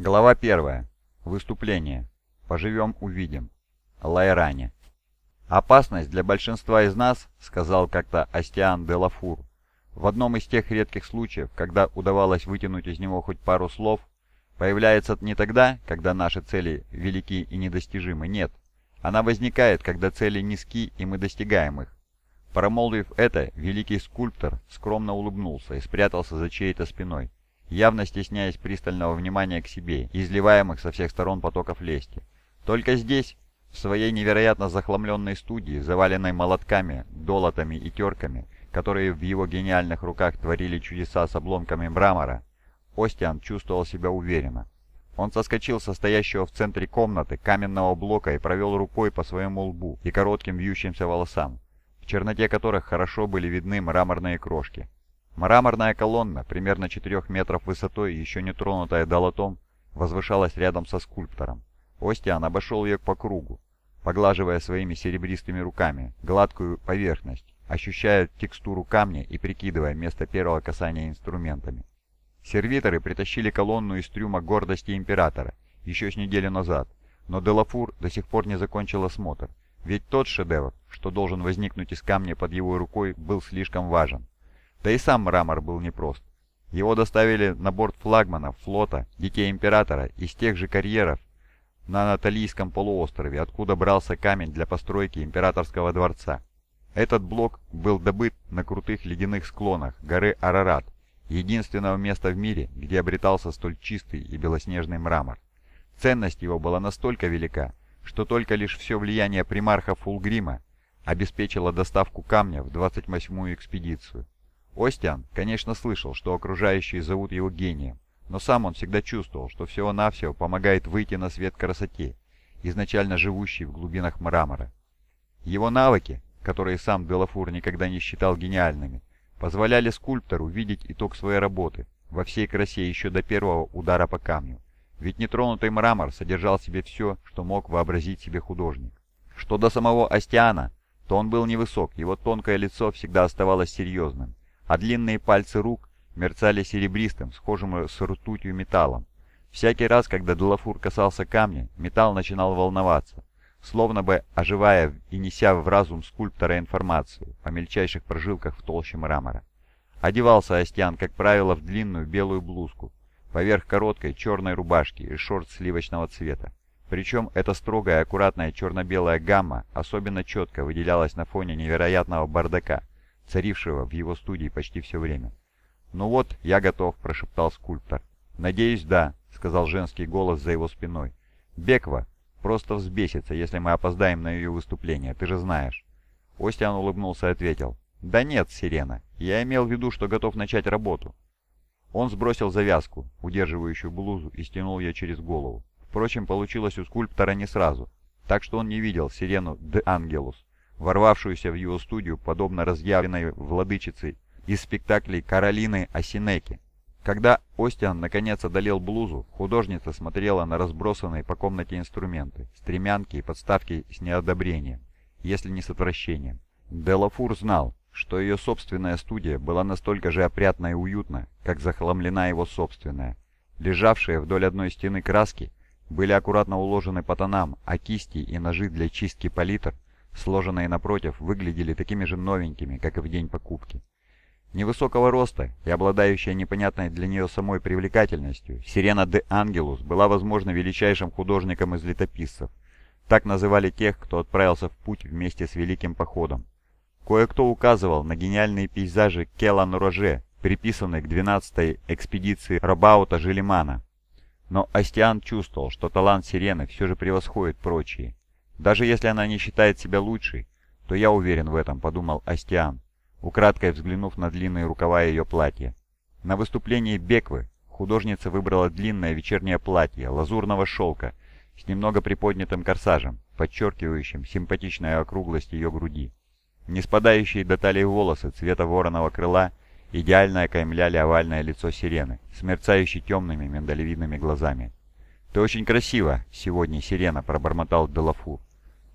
Глава 1. Выступление. Поживем увидим. Лайране. «Опасность для большинства из нас», — сказал как-то Астиан де Лафур, в одном из тех редких случаев, когда удавалось вытянуть из него хоть пару слов, появляется не тогда, когда наши цели велики и недостижимы, нет. Она возникает, когда цели низки и мы достигаем их. Промолвив это, великий скульптор скромно улыбнулся и спрятался за чьей-то спиной явно стесняясь пристального внимания к себе изливаемых со всех сторон потоков лести. Только здесь, в своей невероятно захламленной студии, заваленной молотками, долотами и терками, которые в его гениальных руках творили чудеса с обломками мрамора, Остиан чувствовал себя уверенно. Он соскочил со стоящего в центре комнаты каменного блока и провел рукой по своему лбу и коротким вьющимся волосам, в черноте которых хорошо были видны мраморные крошки. Мраморная колонна, примерно 4 метров высотой, еще не тронутая долотом, возвышалась рядом со скульптором. Остиан обошел ее по кругу, поглаживая своими серебристыми руками гладкую поверхность, ощущая текстуру камня и прикидывая место первого касания инструментами. Сервиторы притащили колонну из трюма гордости императора еще с неделю назад, но Делафур до сих пор не закончил осмотр, ведь тот шедевр, что должен возникнуть из камня под его рукой, был слишком важен. Да и сам мрамор был непрост. Его доставили на борт флагманов флота Детей Императора из тех же карьеров на Анатолийском полуострове, откуда брался камень для постройки Императорского дворца. Этот блок был добыт на крутых ледяных склонах горы Арарат, единственного места в мире, где обретался столь чистый и белоснежный мрамор. Ценность его была настолько велика, что только лишь все влияние примарха Фулгрима обеспечило доставку камня в 28-ю экспедицию. Остиан, конечно, слышал, что окружающие зовут его гением, но сам он всегда чувствовал, что всего-навсего помогает выйти на свет красоте, изначально живущей в глубинах мрамора. Его навыки, которые сам Делафур никогда не считал гениальными, позволяли скульптору видеть итог своей работы во всей красе еще до первого удара по камню. Ведь нетронутый мрамор содержал в себе все, что мог вообразить себе художник. Что до самого Астиана, то он был невысок, его тонкое лицо всегда оставалось серьезным а длинные пальцы рук мерцали серебристым, схожим с ртутью металлом. Всякий раз, когда Делафур касался камня, металл начинал волноваться, словно бы оживая и неся в разум скульптора информацию о мельчайших прожилках в толще мрамора. Одевался Астиан, как правило, в длинную белую блузку, поверх короткой черной рубашки и шорт сливочного цвета. Причем эта строгая аккуратная черно-белая гамма особенно четко выделялась на фоне невероятного бардака, царившего в его студии почти все время. «Ну вот, я готов», – прошептал скульптор. «Надеюсь, да», – сказал женский голос за его спиной. «Беква просто взбесится, если мы опоздаем на ее выступление, ты же знаешь». Остиан улыбнулся и ответил. «Да нет, Сирена, я имел в виду, что готов начать работу». Он сбросил завязку, удерживающую блузу, и стянул ее через голову. Впрочем, получилось у скульптора не сразу, так что он не видел Сирену де Ангелус, ворвавшуюся в его студию, подобно разъявленной владычице из спектаклей Каролины Осинеки. Когда Остиан наконец одолел блузу, художница смотрела на разбросанные по комнате инструменты, стремянки и подставки с неодобрением, если не с отвращением. Делафур знал, что ее собственная студия была настолько же опрятна и уютна, как захламлена его собственная. Лежавшие вдоль одной стены краски были аккуратно уложены по тонам, а кисти и ножи для чистки палитр сложенные напротив, выглядели такими же новенькими, как и в день покупки. Невысокого роста и обладающая непонятной для нее самой привлекательностью, Сирена де Ангелус была, возможно, величайшим художником из летописцев. Так называли тех, кто отправился в путь вместе с Великим Походом. Кое-кто указывал на гениальные пейзажи Келан Роже, приписанные к 12-й экспедиции Робаута Желимана. Но Астиан чувствовал, что талант Сирены все же превосходит прочие, даже если она не считает себя лучшей, то я уверен в этом, подумал Астиан, украдкой взглянув на длинные рукава ее платья. На выступлении Беквы художница выбрала длинное вечернее платье лазурного шелка с немного приподнятым корсажем, подчеркивающим симпатичную округлость ее груди. Не спадающие до талии волосы цвета вороного крыла идеально окаймляли овальное лицо сирены с темными миндалевидными глазами. «Ты очень красиво сегодня, сирена», — пробормотал Делафур.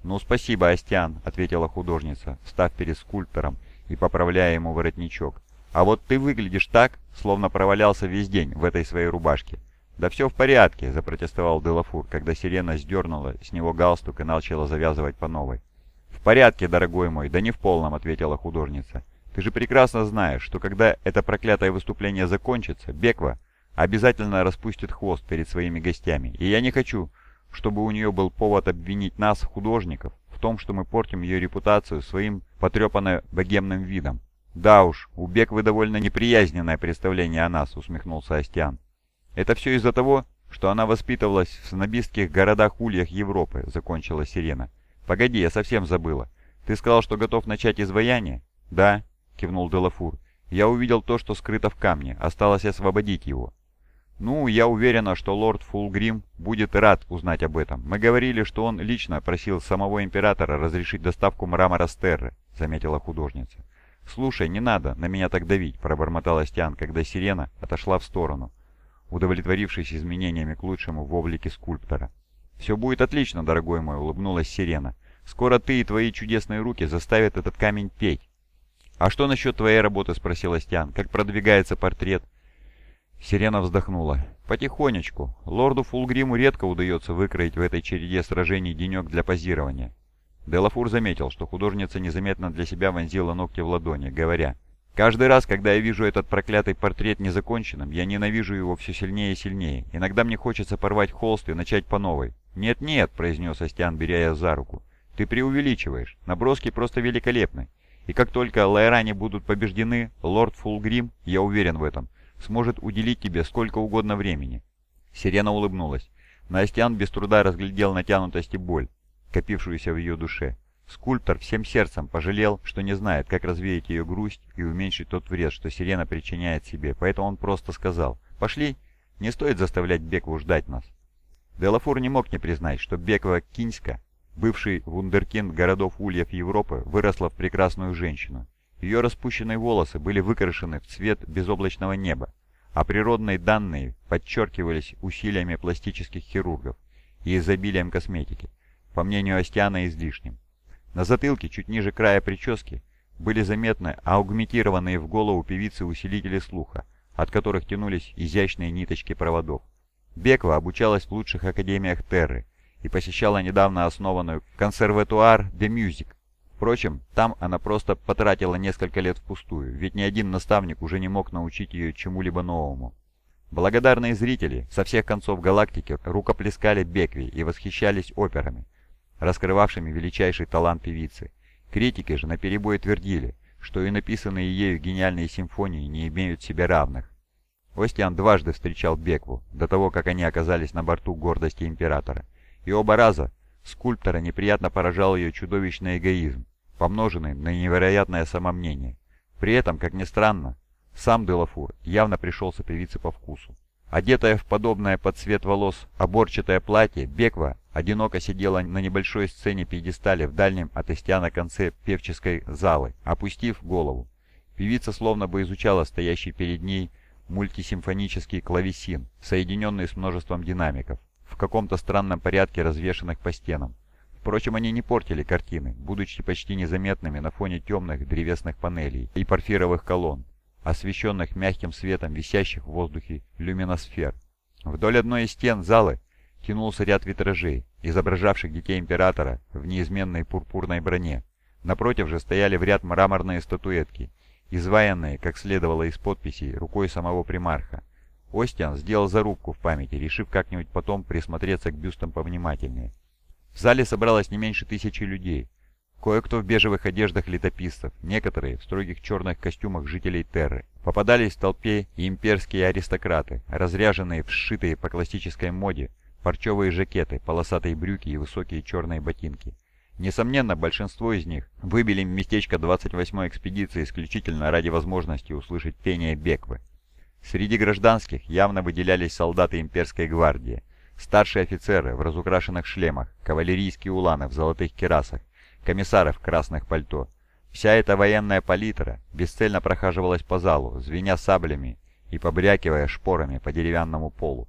«Ну, спасибо, Астиан», — ответила художница, встав перед скульптором и поправляя ему воротничок. «А вот ты выглядишь так, словно провалялся весь день в этой своей рубашке. «Да все в порядке», — запротестовал Делафур, когда сирена сдернула с него галстук и начала завязывать по новой. «В порядке, дорогой мой, да не в полном», — ответила художница. «Ты же прекрасно знаешь, что когда это проклятое выступление закончится, Беква обязательно распустит хвост перед своими гостями, и я не хочу, чтобы у нее был повод обвинить нас, художников, в том, что мы портим ее репутацию своим потрепанно-богемным видом. «Да уж, у Беквы довольно неприязненное представление о нас», — усмехнулся Астиан. «Это все из-за того, что она воспитывалась в снобистских городах-ульях Европы», — закончила Сирена. «Погоди, я совсем забыла. Ты сказал, что готов начать изваяние?» «Да», — кивнул Делафур. «Я увидел то, что скрыто в камне. Осталось освободить его». «Ну, я уверена, что лорд Фулгрим будет рад узнать об этом. Мы говорили, что он лично просил самого императора разрешить доставку мрамора с Терры», — заметила художница. «Слушай, не надо на меня так давить», — пробормотал Астиан, когда сирена отошла в сторону удовлетворившись изменениями к лучшему в облике скульптора. «Все будет отлично, дорогой мой», — улыбнулась Сирена. «Скоро ты и твои чудесные руки заставят этот камень петь». «А что насчет твоей работы?» — спросил Астиан. «Как продвигается портрет?» Сирена вздохнула. «Потихонечку. Лорду Фулгриму редко удается выкроить в этой череде сражений денек для позирования». Делафур заметил, что художница незаметно для себя вонзила ногти в ладони, говоря Каждый раз, когда я вижу этот проклятый портрет незаконченным, я ненавижу его все сильнее и сильнее. Иногда мне хочется порвать холст и начать по новой. «Нет-нет», — произнес Астиан, беря я за руку. «Ты преувеличиваешь. Наброски просто великолепны. И как только лайране будут побеждены, лорд Фулгрим, я уверен в этом, сможет уделить тебе сколько угодно времени». Сирена улыбнулась. Но Астиан без труда разглядел натянутость и боль, копившуюся в ее душе. Скульптор всем сердцем пожалел, что не знает, как развеять ее грусть и уменьшить тот вред, что сирена причиняет себе, поэтому он просто сказал «Пошли, не стоит заставлять Бекву ждать нас». Делафур не мог не признать, что Беква Киньска, бывший вундеркинд городов Ульев Европы, выросла в прекрасную женщину. Ее распущенные волосы были выкрашены в цвет безоблачного неба, а природные данные подчеркивались усилиями пластических хирургов и изобилием косметики, по мнению Астиана излишним. На затылке, чуть ниже края прически, были заметны аугментированные в голову певицы усилители слуха, от которых тянулись изящные ниточки проводов. Беква обучалась в лучших академиях Терры и посещала недавно основанную «Консерватуар де Мюзик». Впрочем, там она просто потратила несколько лет впустую, ведь ни один наставник уже не мог научить ее чему-либо новому. Благодарные зрители со всех концов галактики рукоплескали Бекве и восхищались операми, раскрывавшими величайший талант певицы. Критики же наперебой твердили, что и написанные ею гениальные симфонии не имеют себе равных. Остиан дважды встречал Бекву, до того, как они оказались на борту гордости Императора, и оба раза скульптора неприятно поражал ее чудовищный эгоизм, помноженный на невероятное самомнение. При этом, как ни странно, сам Делафур явно пришелся певице по вкусу. Одетая в подобное под цвет волос оборчатое платье, Беква одиноко сидела на небольшой сцене пьедестале в дальнем от Истиана конце певческой залы, опустив голову. Певица словно бы изучала стоящий перед ней мультисимфонический клавесин, соединенный с множеством динамиков, в каком-то странном порядке развешанных по стенам. Впрочем, они не портили картины, будучи почти незаметными на фоне темных древесных панелей и порфировых колонн, освещенных мягким светом висящих в воздухе люминосфер. Вдоль одной из стен залы тянулся ряд витражей, изображавших детей императора в неизменной пурпурной броне. Напротив же стояли в ряд мраморные статуэтки, изваянные, как следовало из подписей, рукой самого примарха. Остиан сделал зарубку в памяти, решив как-нибудь потом присмотреться к бюстам повнимательнее. В зале собралось не меньше тысячи людей, Кое-кто в бежевых одеждах летописцев, некоторые в строгих черных костюмах жителей Терры. Попадались в толпе и имперские аристократы, разряженные в сшитые по классической моде, парчевые жакеты, полосатые брюки и высокие черные ботинки. Несомненно, большинство из них выбили местечко 28-й экспедиции исключительно ради возможности услышать пение Беквы. Среди гражданских явно выделялись солдаты имперской гвардии, старшие офицеры в разукрашенных шлемах, кавалерийские уланы в золотых керасах, комиссары в красных пальто. Вся эта военная палитра бесцельно прохаживалась по залу, звеня саблями и побрякивая шпорами по деревянному полу.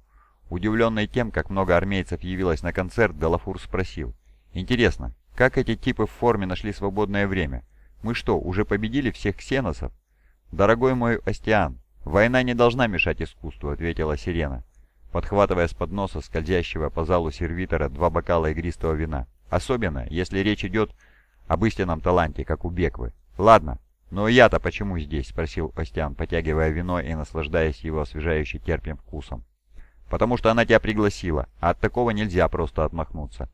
Удивленный тем, как много армейцев явилось на концерт, Делафур спросил. «Интересно, как эти типы в форме нашли свободное время? Мы что, уже победили всех ксеносов?» «Дорогой мой Остиан, война не должна мешать искусству», — ответила Сирена. Подхватывая с подноса скользящего по залу сервитора два бокала игристого вина. «Особенно, если речь идет об истинном таланте, как у Беквы. Ладно, но я-то почему здесь?» — спросил Остян, потягивая вино и наслаждаясь его освежающий терпим вкусом. «Потому что она тебя пригласила, а от такого нельзя просто отмахнуться».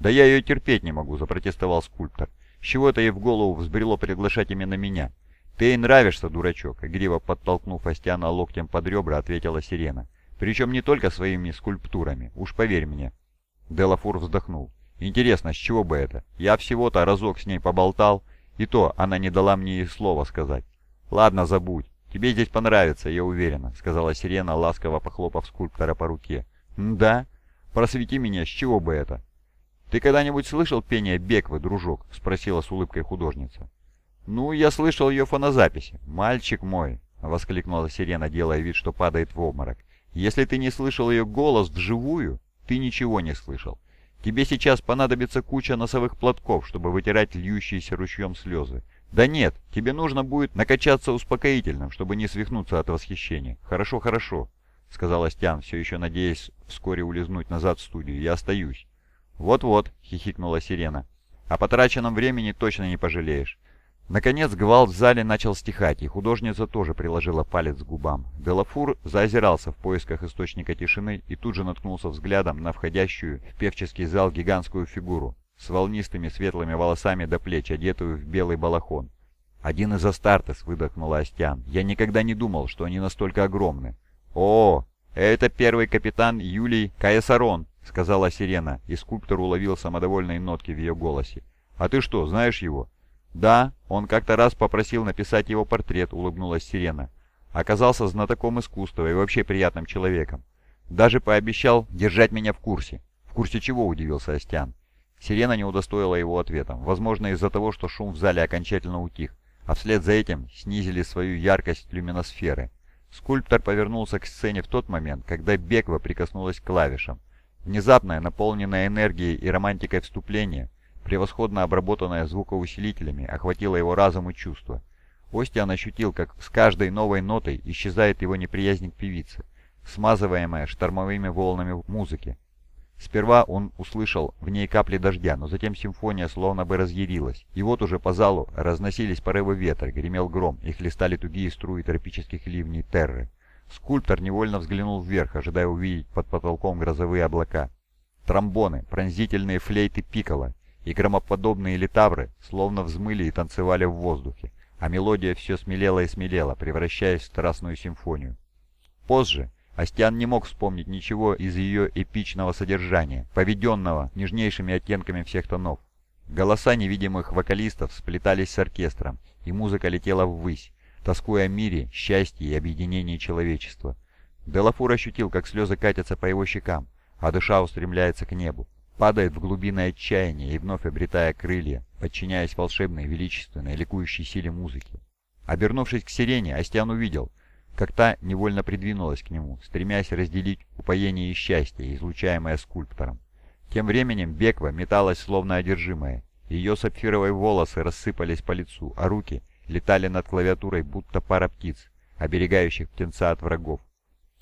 «Да я ее терпеть не могу», — запротестовал скульптор. «С чего-то ей в голову взбрело приглашать именно меня». «Ты ей нравишься, дурачок», — игриво подтолкнув Остяна локтем под ребра, ответила Сирена. «Причем не только своими скульптурами, уж поверь мне». Делафур вздохнул. «Интересно, с чего бы это? Я всего-то разок с ней поболтал, и то она не дала мне и слова сказать». «Ладно, забудь. Тебе здесь понравится, я уверена», — сказала Сирена, ласково похлопав скульптора по руке. «Да? Просвети меня, с чего бы это?» «Ты когда-нибудь слышал пение Беквы, дружок?» — спросила с улыбкой художница. «Ну, я слышал ее фонозаписи. Мальчик мой!» — воскликнула Сирена, делая вид, что падает в обморок. «Если ты не слышал ее голос вживую, ты ничего не слышал. Тебе сейчас понадобится куча носовых платков, чтобы вытирать льющиеся ручьем слезы. Да нет, тебе нужно будет накачаться успокоительным, чтобы не свихнуться от восхищения. Хорошо, хорошо», — сказал Астян, все еще надеясь вскоре улизнуть назад в студию. «Я остаюсь». «Вот-вот», — хихикнула Сирена. «О потраченном времени точно не пожалеешь. Наконец гвалт в зале начал стихать, и художница тоже приложила палец к губам. Делафур заозирался в поисках источника тишины и тут же наткнулся взглядом на входящую в певческий зал гигантскую фигуру с волнистыми светлыми волосами до плеч, одетую в белый балахон. «Один из Астартес», — выдохнула Астян. «Я никогда не думал, что они настолько огромны». «О, это первый капитан Юлий Каесарон», — сказала Сирена, и скульптор уловил самодовольные нотки в ее голосе. «А ты что, знаешь его?» «Да, он как-то раз попросил написать его портрет», — улыбнулась Сирена. «Оказался знатоком искусства и вообще приятным человеком. Даже пообещал держать меня в курсе». «В курсе чего?» — удивился Остян. Сирена не удостоила его ответом, возможно из-за того, что шум в зале окончательно утих, а вслед за этим снизили свою яркость люминосферы. Скульптор повернулся к сцене в тот момент, когда Беква прикоснулась к клавишам. Внезапное, наполненное энергией и романтикой вступление превосходно обработанная звукоусилителями, охватила его разум и чувства. Остиан ощутил, как с каждой новой нотой исчезает его неприязнь к певице, смазываемая штормовыми волнами музыки. Сперва он услышал в ней капли дождя, но затем симфония словно бы разъярилась, и вот уже по залу разносились порывы ветра, гремел гром, и хлестали тугие струи тропических ливней терры. Скульптор невольно взглянул вверх, ожидая увидеть под потолком грозовые облака. Тромбоны, пронзительные флейты пикола и громоподобные литавры словно взмыли и танцевали в воздухе, а мелодия все смелела и смелела, превращаясь в страстную симфонию. Позже Астиан не мог вспомнить ничего из ее эпичного содержания, поведенного нежнейшими оттенками всех тонов. Голоса невидимых вокалистов сплетались с оркестром, и музыка летела ввысь, тоскуя о мире, счастье и объединении человечества. Делафур ощутил, как слезы катятся по его щекам, а душа устремляется к небу падает в глубины отчаяния и вновь обретая крылья, подчиняясь волшебной, величественной, ликующей силе музыки. Обернувшись к сирене, Астиан увидел, как та невольно придвинулась к нему, стремясь разделить упоение и счастье, излучаемое скульптором. Тем временем Беква металась словно одержимая. Ее сапфировые волосы рассыпались по лицу, а руки летали над клавиатурой, будто пара птиц, оберегающих птенца от врагов.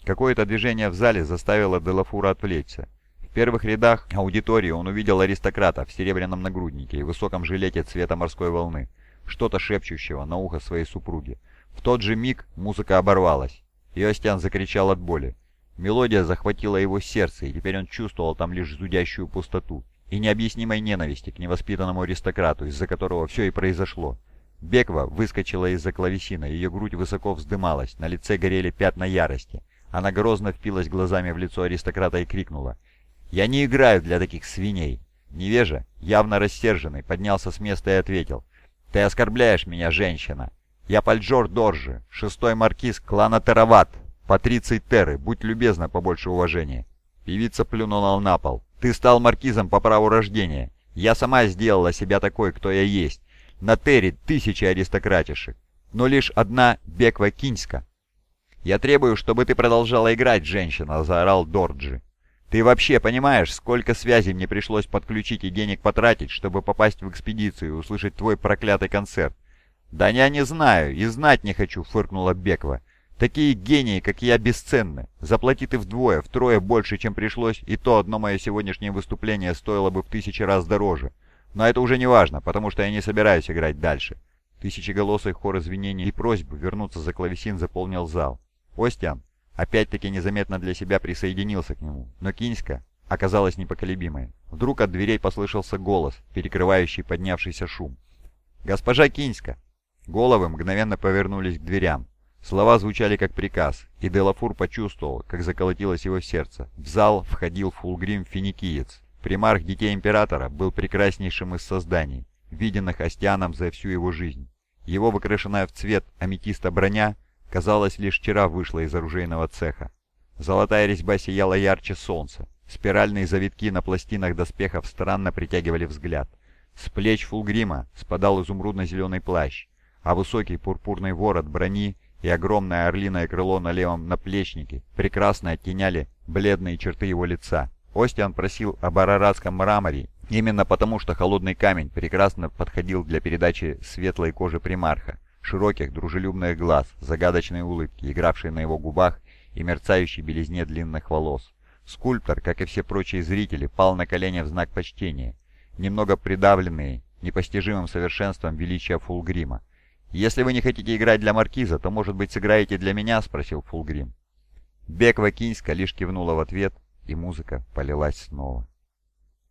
Какое-то движение в зале заставило Делафура отвлечься. В первых рядах аудитории он увидел аристократа в серебряном нагруднике и высоком жилете цвета морской волны, что-то шепчущего на ухо своей супруги. В тот же миг музыка оборвалась. Иостян закричал от боли. Мелодия захватила его сердце, и теперь он чувствовал там лишь зудящую пустоту и необъяснимой ненависти к невоспитанному аристократу, из-за которого все и произошло. Беква выскочила из-за клавесина, ее грудь высоко вздымалась, на лице горели пятна ярости. Она грозно впилась глазами в лицо аристократа и крикнула «Я не играю для таких свиней!» Невежа, явно рассерженный, поднялся с места и ответил. «Ты оскорбляешь меня, женщина! Я Пальджор Доржи, шестой маркиз клана Терават, патриций Терры, будь любезна, побольше уважения!» Певица плюнула на пол. «Ты стал маркизом по праву рождения. Я сама сделала себя такой, кто я есть. На Терре тысячи аристократишек, но лишь одна Беква Киньска». «Я требую, чтобы ты продолжала играть, женщина!» — заорал Дорджи. Ты вообще понимаешь, сколько связей мне пришлось подключить и денег потратить, чтобы попасть в экспедицию и услышать твой проклятый концерт? Да я не знаю и знать не хочу, фыркнула Беква. Такие гении, как я, бесценны. Заплати ты вдвое, втрое больше, чем пришлось, и то одно мое сегодняшнее выступление стоило бы в тысячи раз дороже. Но это уже не важно, потому что я не собираюсь играть дальше. Тысячеголосый хор извинений и просьб вернуться за клавесин заполнил зал. Остиан опять-таки незаметно для себя присоединился к нему, но Киньска оказалась непоколебимой. Вдруг от дверей послышался голос, перекрывающий поднявшийся шум. «Госпожа Киньска!» Головы мгновенно повернулись к дверям. Слова звучали как приказ, и Делафур почувствовал, как заколотилось его сердце. В зал входил Фулгрим Финикиец. Примарх Детей Императора был прекраснейшим из созданий, виденных Остианом за всю его жизнь. Его выкрашенная в цвет аметиста броня, казалось, лишь вчера вышла из оружейного цеха. Золотая резьба сияла ярче солнца. Спиральные завитки на пластинах доспехов странно притягивали взгляд. С плеч Фулгрима спадал изумрудно-зеленый плащ, а высокий пурпурный ворот брони и огромное орлиное крыло на левом наплечнике прекрасно оттеняли бледные черты его лица. Остиан просил об араратском мраморе именно потому, что холодный камень прекрасно подходил для передачи светлой кожи примарха, широких дружелюбных глаз, загадочной улыбки, игравшей на его губах и мерцающей белизне длинных волос. Скульптор, как и все прочие зрители, пал на колени в знак почтения, немного придавленные непостижимым совершенством величия Фулгрима. «Если вы не хотите играть для Маркиза, то, может быть, сыграете для меня?» — спросил Фулгрим. Беква Киньска лишь кивнула в ответ, и музыка полилась снова.